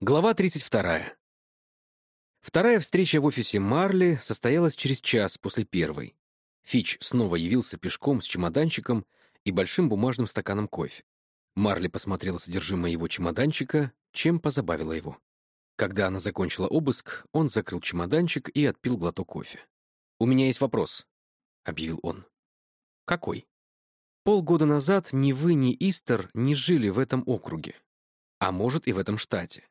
Глава 32. Вторая встреча в офисе Марли состоялась через час после первой. Фич снова явился пешком с чемоданчиком и большим бумажным стаканом кофе. Марли посмотрела содержимое его чемоданчика, чем позабавила его. Когда она закончила обыск, он закрыл чемоданчик и отпил глоток кофе. «У меня есть вопрос», — объявил он. «Какой?» «Полгода назад ни вы, ни Истер не жили в этом округе, а может и в этом штате.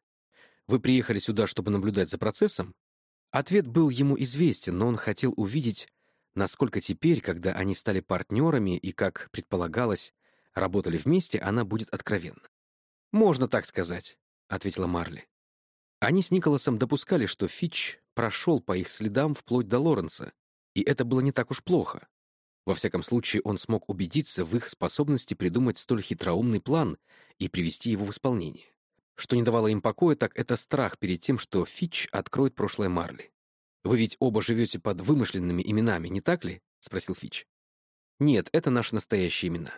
Вы приехали сюда, чтобы наблюдать за процессом? Ответ был ему известен, но он хотел увидеть, насколько теперь, когда они стали партнерами и, как предполагалось, работали вместе, она будет откровенна. «Можно так сказать», — ответила Марли. Они с Николасом допускали, что Фич прошел по их следам вплоть до Лоренса, и это было не так уж плохо. Во всяком случае, он смог убедиться в их способности придумать столь хитроумный план и привести его в исполнение. Что не давало им покоя, так это страх перед тем, что Фич откроет прошлое Марли. «Вы ведь оба живете под вымышленными именами, не так ли?» — спросил Фич. «Нет, это наши настоящие имена.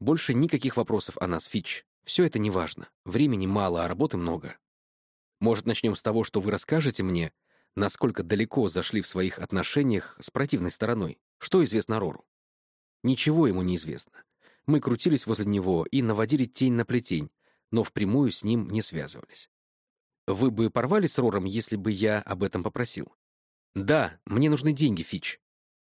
Больше никаких вопросов о нас, Фич. Все это неважно. Времени мало, а работы много. Может, начнем с того, что вы расскажете мне, насколько далеко зашли в своих отношениях с противной стороной? Что известно Рору?» Ничего ему не известно. Мы крутились возле него и наводили тень на плетень, но впрямую с ним не связывались. Вы бы порвали с Рором, если бы я об этом попросил? Да, мне нужны деньги, Фич.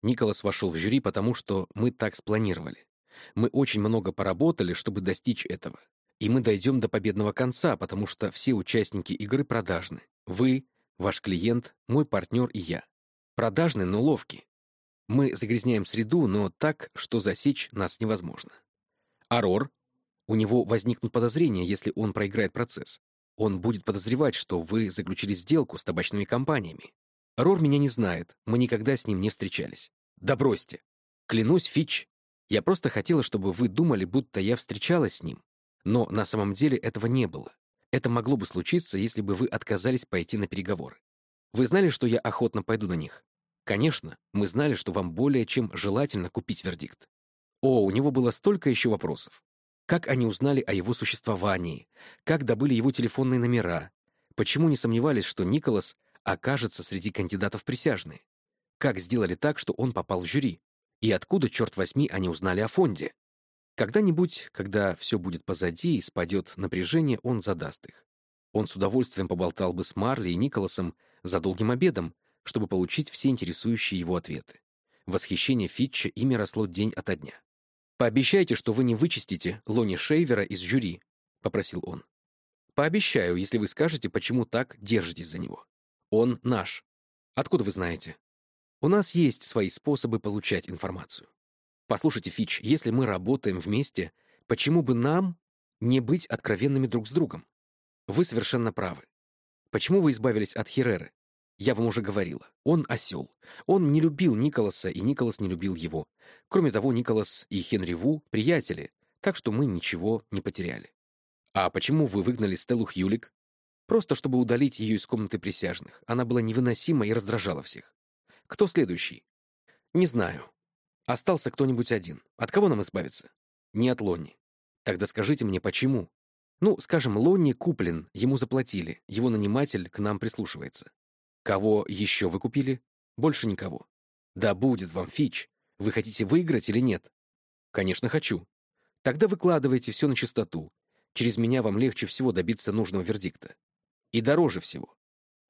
Николас вошел в жюри, потому что мы так спланировали. Мы очень много поработали, чтобы достичь этого. И мы дойдем до победного конца, потому что все участники игры продажны. Вы, ваш клиент, мой партнер и я. Продажны, но ловки. Мы загрязняем среду, но так, что засечь нас невозможно. Арор у него возникнут подозрения, если он проиграет процесс. Он будет подозревать, что вы заключили сделку с табачными компаниями. Рор меня не знает, мы никогда с ним не встречались. Да бросьте. Клянусь, Фич, я просто хотела, чтобы вы думали, будто я встречалась с ним. Но на самом деле этого не было. Это могло бы случиться, если бы вы отказались пойти на переговоры. Вы знали, что я охотно пойду на них? Конечно, мы знали, что вам более чем желательно купить вердикт. О, у него было столько еще вопросов. Как они узнали о его существовании? Как добыли его телефонные номера? Почему не сомневались, что Николас окажется среди кандидатов присяжные? Как сделали так, что он попал в жюри? И откуда, черт возьми, они узнали о фонде? Когда-нибудь, когда все будет позади и спадет напряжение, он задаст их. Он с удовольствием поболтал бы с Марли и Николасом за долгим обедом, чтобы получить все интересующие его ответы. Восхищение Фитча ими росло день ото дня. «Пообещайте, что вы не вычистите Лони Шейвера из жюри», — попросил он. «Пообещаю, если вы скажете, почему так держитесь за него. Он наш. Откуда вы знаете? У нас есть свои способы получать информацию. Послушайте, Фич, если мы работаем вместе, почему бы нам не быть откровенными друг с другом? Вы совершенно правы. Почему вы избавились от Хереры? Я вам уже говорила, он осел. Он не любил Николаса, и Николас не любил его. Кроме того, Николас и Хенри Ву — приятели, так что мы ничего не потеряли. А почему вы выгнали Стеллу Хьюлик? Просто чтобы удалить ее из комнаты присяжных. Она была невыносима и раздражала всех. Кто следующий? Не знаю. Остался кто-нибудь один. От кого нам избавиться? Не от Лонни. Тогда скажите мне, почему? Ну, скажем, Лонни куплен, ему заплатили, его наниматель к нам прислушивается. Кого еще вы купили? Больше никого. Да будет вам фич. Вы хотите выиграть или нет? Конечно, хочу. Тогда выкладывайте все на чистоту. Через меня вам легче всего добиться нужного вердикта. И дороже всего.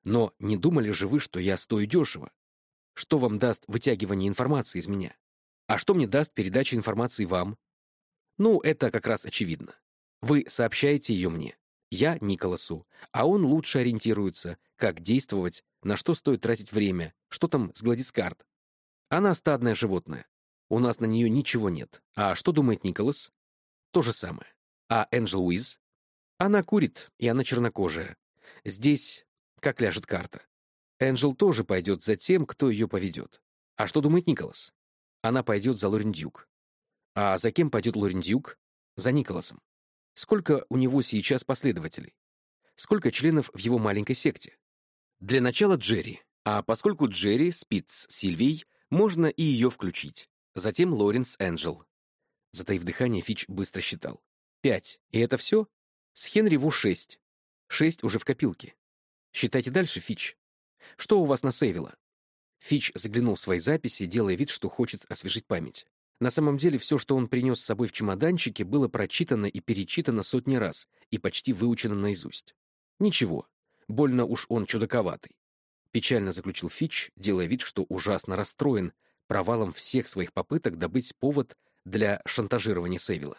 Но не думали же вы, что я стою дешево? Что вам даст вытягивание информации из меня? А что мне даст передача информации вам? Ну, это как раз очевидно. Вы сообщаете ее мне. Я Николасу, а он лучше ориентируется, как действовать, на что стоит тратить время, что там с Гладискард. Она стадное животное. У нас на нее ничего нет. А что думает Николас? То же самое. А Энджел Уиз? Она курит, и она чернокожая. Здесь как ляжет карта. Энджел тоже пойдет за тем, кто ее поведет. А что думает Николас? Она пойдет за Лорен Дюк. А за кем пойдет Лорен Дюк? За Николасом. Сколько у него сейчас последователей? Сколько членов в его маленькой секте? Для начала Джерри. А поскольку Джерри спит с Сильвией, можно и ее включить. Затем Лоренс Энджел. Затаив дыхание, Фич быстро считал. Пять. И это все? С Хенри Ву шесть. Шесть уже в копилке. Считайте дальше, Фич. Что у вас на Сейвила? Фич заглянул в свои записи, делая вид, что хочет освежить память. На самом деле все, что он принес с собой в чемоданчике, было прочитано и перечитано сотни раз и почти выучено наизусть. Ничего, больно уж он чудаковатый. Печально заключил Фич, делая вид, что ужасно расстроен провалом всех своих попыток добыть повод для шантажирования Севила.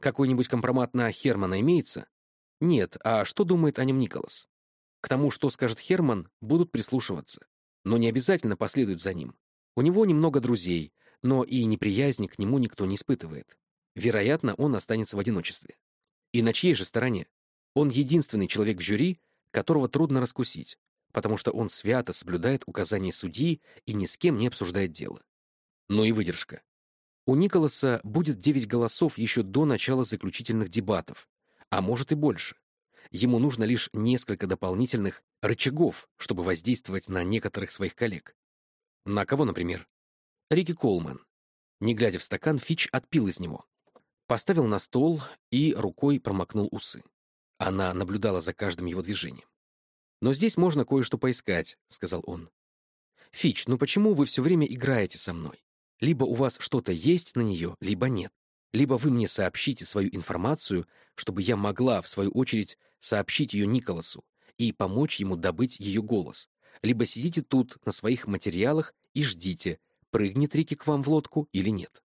Какой-нибудь компромат на Хермана имеется? Нет, а что думает о нем Николас? К тому, что скажет Херман, будут прислушиваться. Но не обязательно последуют за ним. У него немного друзей, но и неприязни к нему никто не испытывает. Вероятно, он останется в одиночестве. И на чьей же стороне? Он единственный человек в жюри, которого трудно раскусить, потому что он свято соблюдает указания судьи и ни с кем не обсуждает дело. Но и выдержка. У Николаса будет девять голосов еще до начала заключительных дебатов, а может и больше. Ему нужно лишь несколько дополнительных рычагов, чтобы воздействовать на некоторых своих коллег. На кого, например? Рики Колман. Не глядя в стакан, Фич отпил из него. Поставил на стол и рукой промокнул усы. Она наблюдала за каждым его движением. «Но здесь можно кое-что поискать», — сказал он. «Фич, ну почему вы все время играете со мной? Либо у вас что-то есть на нее, либо нет. Либо вы мне сообщите свою информацию, чтобы я могла, в свою очередь, сообщить ее Николасу и помочь ему добыть ее голос. Либо сидите тут на своих материалах и ждите, прыгнет Рики к вам в лодку или нет.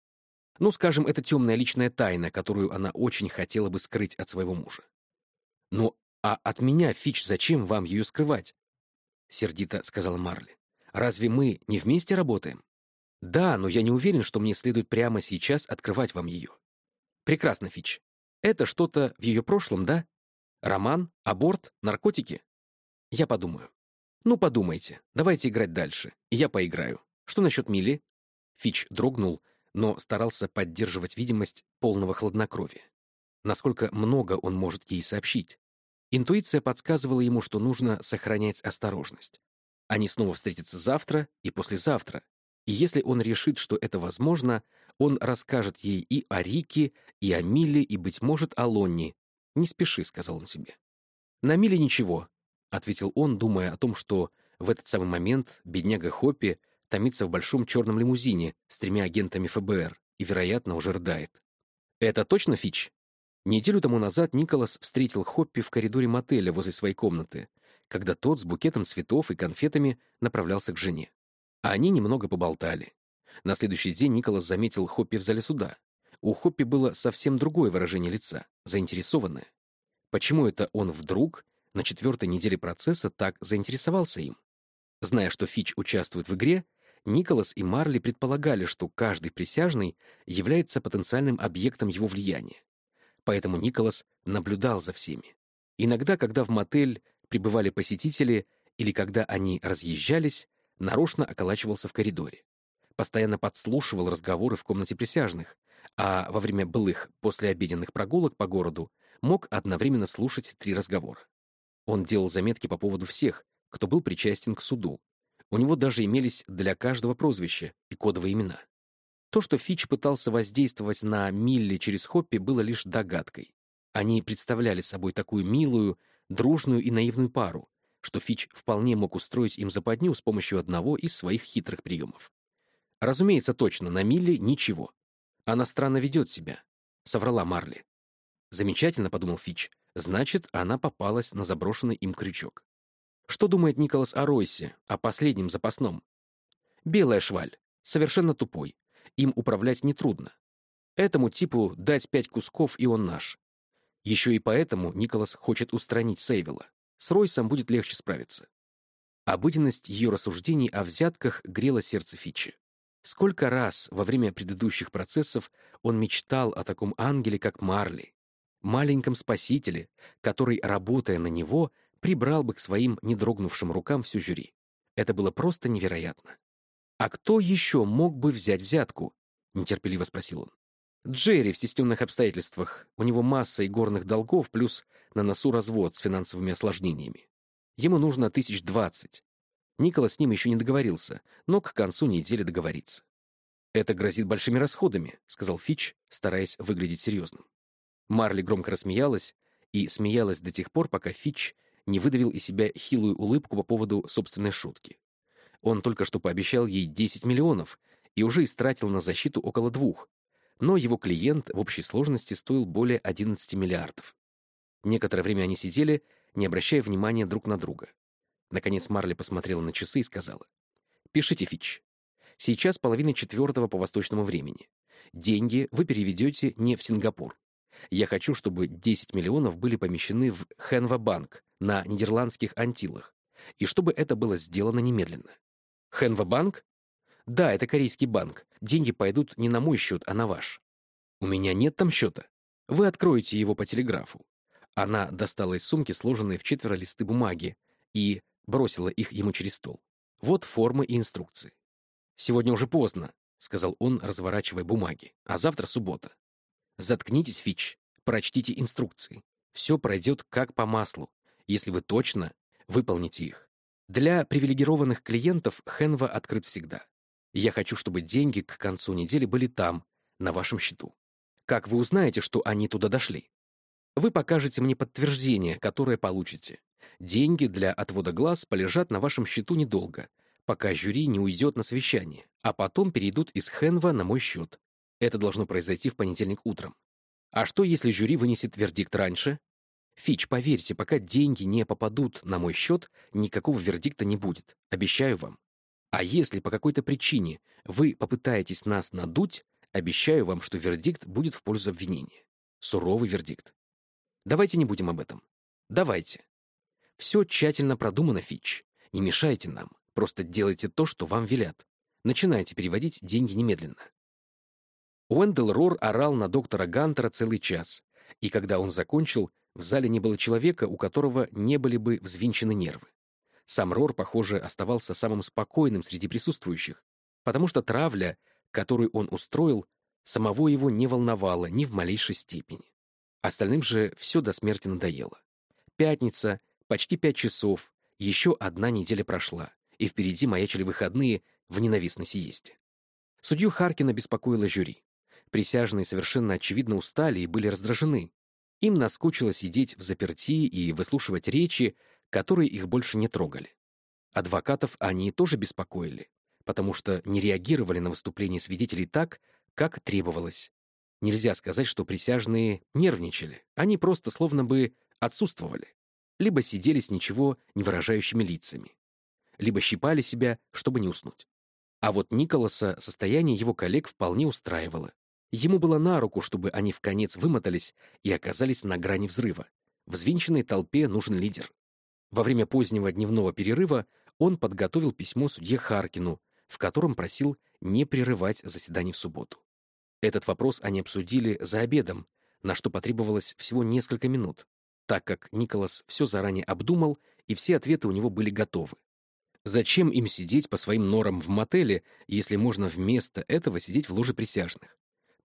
Ну, скажем, это темная личная тайна, которую она очень хотела бы скрыть от своего мужа. «Ну, а от меня, Фич, зачем вам ее скрывать?» — сердито сказала Марли. «Разве мы не вместе работаем?» «Да, но я не уверен, что мне следует прямо сейчас открывать вам ее». «Прекрасно, Фич. Это что-то в ее прошлом, да? Роман? Аборт? Наркотики?» «Я подумаю». «Ну, подумайте. Давайте играть дальше. Я поиграю. Что насчет Мили?» Фич дрогнул, но старался поддерживать видимость полного хладнокровия. Насколько много он может ей сообщить. Интуиция подсказывала ему, что нужно сохранять осторожность. Они снова встретятся завтра и послезавтра, и если он решит, что это возможно, он расскажет ей и о Рике, и о Миле, и, быть может, о Лонни. «Не спеши», — сказал он себе. «На Миле ничего», — ответил он, думая о том, что в этот самый момент бедняга Хоппи томится в большом черном лимузине с тремя агентами ФБР и, вероятно, уже рыдает. «Это точно Фич?» Неделю тому назад Николас встретил Хоппи в коридоре мотеля возле своей комнаты, когда тот с букетом цветов и конфетами направлялся к жене. Они немного поболтали. На следующий день Николас заметил Хоппи в зале суда. У Хоппи было совсем другое выражение лица, заинтересованное. Почему это он вдруг на четвертой неделе процесса так заинтересовался им? Зная, что Фич участвует в игре, Николас и Марли предполагали, что каждый присяжный является потенциальным объектом его влияния. Поэтому Николас наблюдал за всеми. Иногда, когда в мотель прибывали посетители или когда они разъезжались, нарочно околачивался в коридоре. Постоянно подслушивал разговоры в комнате присяжных, а во время былых послеобеденных прогулок по городу мог одновременно слушать три разговора. Он делал заметки по поводу всех, кто был причастен к суду, у него даже имелись для каждого прозвища и кодовые имена. То, что Фич пытался воздействовать на Милли через Хоппи, было лишь догадкой. Они представляли собой такую милую, дружную и наивную пару, что Фич вполне мог устроить им западню с помощью одного из своих хитрых приемов. Разумеется, точно, на Милли ничего. Она странно ведет себя, — соврала Марли. Замечательно, — подумал Фич, — значит, она попалась на заброшенный им крючок. Что думает Николас о Ройсе, о последнем запасном? Белая шваль, совершенно тупой. Им управлять нетрудно. Этому типу дать пять кусков, и он наш. Еще и поэтому Николас хочет устранить Сейвела. С Ройсом будет легче справиться. Обыденность ее рассуждений о взятках грела сердце Фичи. Сколько раз во время предыдущих процессов он мечтал о таком ангеле, как Марли, маленьком спасителе, который, работая на него, прибрал бы к своим недрогнувшим рукам всю жюри. Это было просто невероятно. «А кто еще мог бы взять взятку?» — нетерпеливо спросил он. «Джерри в стесненных обстоятельствах. У него масса игорных долгов, плюс на носу развод с финансовыми осложнениями. Ему нужно тысяч двадцать. Никола с ним еще не договорился, но к концу недели договорится. «Это грозит большими расходами», — сказал Фич, стараясь выглядеть серьезным. Марли громко рассмеялась, и смеялась до тех пор, пока Фич не выдавил из себя хилую улыбку по поводу собственной шутки. Он только что пообещал ей 10 миллионов и уже истратил на защиту около двух, но его клиент в общей сложности стоил более 11 миллиардов. Некоторое время они сидели, не обращая внимания друг на друга. Наконец Марли посмотрела на часы и сказала. «Пишите, Фич. Сейчас половина четвертого по восточному времени. Деньги вы переведете не в Сингапур. Я хочу, чтобы 10 миллионов были помещены в Хенва-банк на Нидерландских Антилах, и чтобы это было сделано немедленно. Хенва-банк? Да, это корейский банк. Деньги пойдут не на мой счет, а на ваш. У меня нет там счета. Вы откроете его по телеграфу. Она достала из сумки сложенные в четверо листы бумаги и бросила их ему через стол. Вот формы и инструкции. «Сегодня уже поздно», — сказал он, разворачивая бумаги, «а завтра суббота. Заткнитесь, Фич, прочтите инструкции. Все пройдет как по маслу, если вы точно выполните их. Для привилегированных клиентов Хенва открыт всегда. Я хочу, чтобы деньги к концу недели были там, на вашем счету. Как вы узнаете, что они туда дошли? Вы покажете мне подтверждение, которое получите. Деньги для отвода глаз полежат на вашем счету недолго, пока жюри не уйдет на совещание, а потом перейдут из Хенва на мой счет, это должно произойти в понедельник утром. А что, если жюри вынесет вердикт раньше? Фич, поверьте, пока деньги не попадут на мой счет, никакого вердикта не будет. Обещаю вам. А если по какой-то причине вы попытаетесь нас надуть, обещаю вам, что вердикт будет в пользу обвинения. Суровый вердикт. Давайте не будем об этом. Давайте. Все тщательно продумано, Фич. Не мешайте нам. Просто делайте то, что вам велят. Начинайте переводить деньги немедленно. Уэндел Рор орал на доктора Гантера целый час, и когда он закончил, в зале не было человека, у которого не были бы взвинчены нервы. Сам Рор, похоже, оставался самым спокойным среди присутствующих, потому что травля, которую он устроил, самого его не волновала ни в малейшей степени. Остальным же все до смерти надоело. Пятница, почти пять часов, еще одна неделя прошла, и впереди маячили выходные в ненавистной сиесте. Судью Харкина беспокоило жюри. Присяжные совершенно очевидно устали и были раздражены. Им наскучило сидеть в заперти и выслушивать речи, которые их больше не трогали. Адвокатов они тоже беспокоили, потому что не реагировали на выступления свидетелей так, как требовалось. Нельзя сказать, что присяжные нервничали, они просто словно бы отсутствовали, либо сидели с ничего не выражающими лицами, либо щипали себя, чтобы не уснуть. А вот Николаса состояние его коллег вполне устраивало. Ему было на руку, чтобы они в конец вымотались и оказались на грани взрыва. В взвинченной толпе нужен лидер. Во время позднего дневного перерыва он подготовил письмо судье Харкину, в котором просил не прерывать заседание в субботу. Этот вопрос они обсудили за обедом, на что потребовалось всего несколько минут, так как Николас все заранее обдумал, и все ответы у него были готовы. Зачем им сидеть по своим норам в мотеле, если можно вместо этого сидеть в ложе присяжных?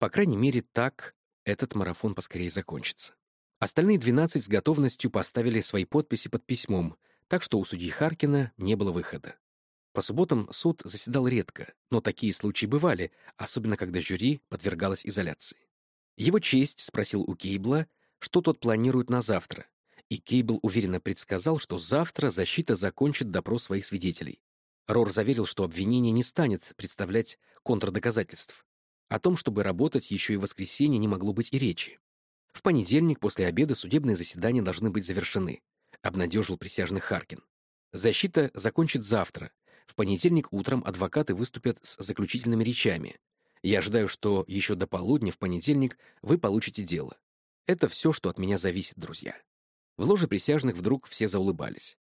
По крайней мере, так этот марафон поскорее закончится. Остальные 12 с готовностью поставили свои подписи под письмом, так что у судьи Харкина не было выхода. По субботам суд заседал редко, но такие случаи бывали, особенно когда жюри подвергалось изоляции. Его честь спросил у Кейбла, что тот планирует на завтра, и Кейбл уверенно предсказал, что завтра защита закончит допрос своих свидетелей. Рор заверил, что обвинение не станет представлять контрдоказательств. О том, чтобы работать еще и в воскресенье, не могло быть и речи. В понедельник после обеда судебные заседания должны быть завершены, обнадежил присяжный Харкин. Защита закончит завтра. В понедельник утром адвокаты выступят с заключительными речами. Я ожидаю, что еще до полудня в понедельник вы получите дело. Это все, что от меня зависит, друзья. В ложе присяжных вдруг все заулыбались.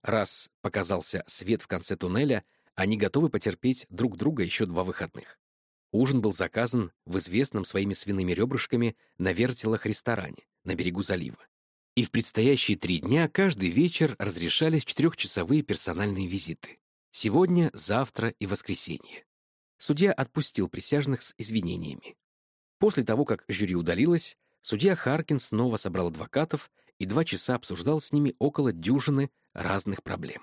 Раз показался свет в конце туннеля, они готовы потерпеть друг друга еще два выходных. Ужин был заказан в известном своими свиными ребрышками на вертелах ресторане на берегу залива. И в предстоящие три дня каждый вечер разрешались четырехчасовые персональные визиты. Сегодня, завтра и воскресенье. Судья отпустил присяжных с извинениями. После того, как жюри удалилось, судья Харкин снова собрал адвокатов и два часа обсуждал с ними около дюжины разных проблем.